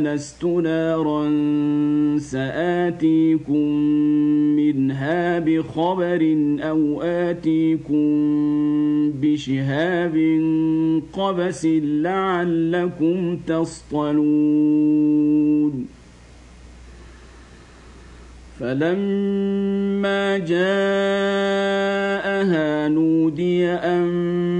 آنست نارا سآتيكم منها بخبر أو آتيكم بشهاب قبس لعلكم تصطلون فلما جاءها نودي أن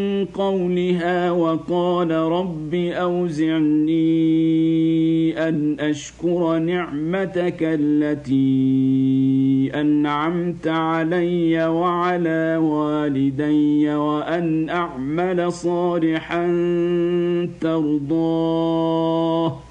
قولها وقال رب أوزعني أن أشكر نعمتك التي أنعمت علي وعلى والدي وأن أعمل صالحا ترضاه.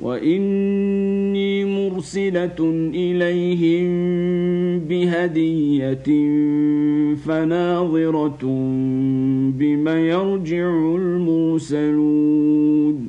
واني مرسله اليهم بهديه فناظره بم يرجع المرسلون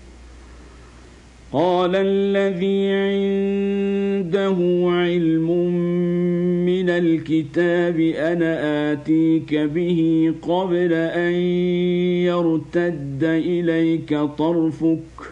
قال الذي عنده علم من الكتاب أنا آتيك به قبل أن يرتد إليك طرفك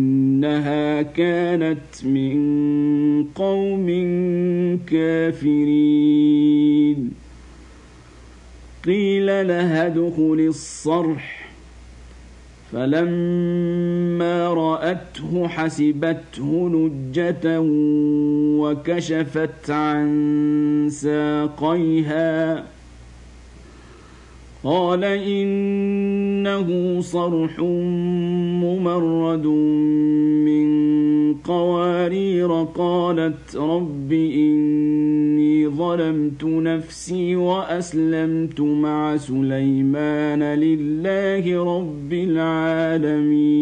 إنها كانت من قوم كافرين. قيل لها ادخل الصرح. فلما رأته حسبته لجة وكشفت عن ساقيها. قال إنه صرح ممرد من قوارير قالت رب إني ظلمت نفسي وأسلمت مع سليمان لله رب العالمين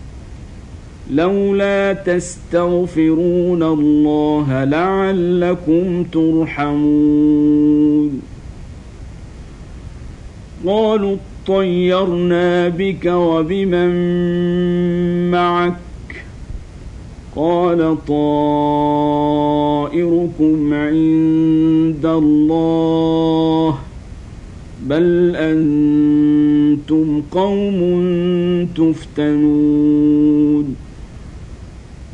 لولا تستغفرون الله لعلكم ترحمون. قالوا اطيرنا بك وبمن معك؟ قال طائركم عند الله. بل أنتم قوم تفتنون.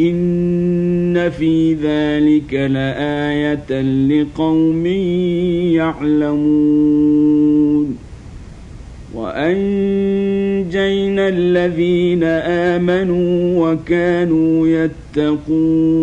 إن في ذلك لآية لقوم يعلمون وأنجينا الذين آمنوا وكانوا يتقون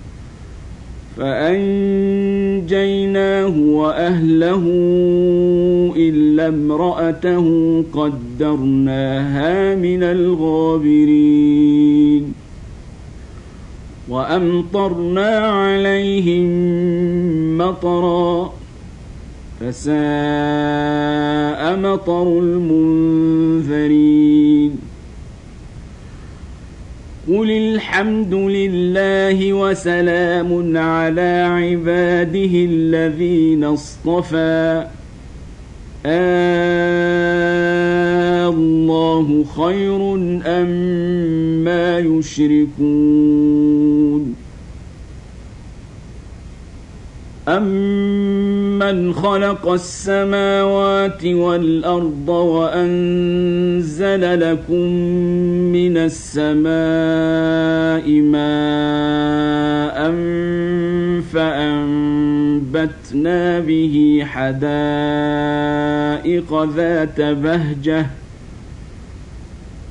فأنجيناه وأهله إلا امرأته قدرناها من الغابرين وأمطرنا عليهم مطرًا فساء مطر المنذرين قل الحمد لله وسلام على عباده الذين اصطفى. آه الله خير أم ما يشركون أمن خلق السماوات والأرض وأنزل لكم من السماء ماء فأنبتنا به حدائق ذات بهجة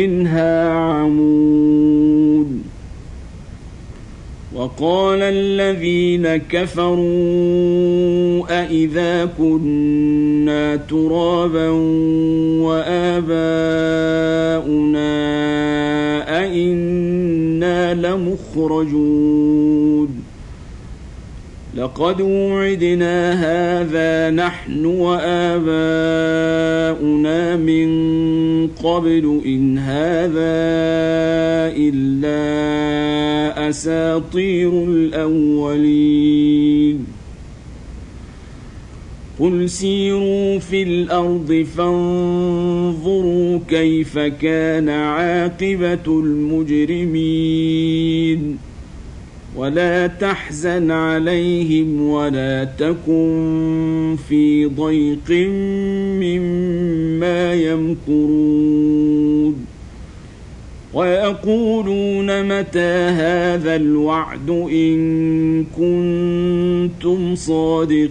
منها عمود. وقال الذين كفروا أإذا كنا ترابا وآباؤنا أئنا لمخرجون. لقد وعدنا هذا نحن وآباؤنا من قبل إن هذا إلا أساطير الأولين. قل سيروا في الأرض فانظروا كيف كان عاقبة المجرمين. ولا تحزن عليهم ولا تكن في ضيق مما يمكرون. ويقولون متى هذا الوعد إن كنتم صادقين.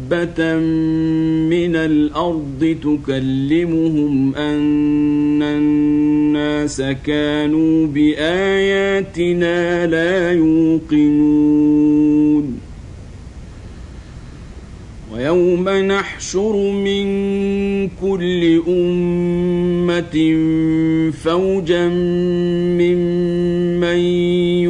دابة من الأرض تكلمهم أن الناس كانوا بآياتنا لا يوقنون ويوم نحشر من كل أمة فوجا ممن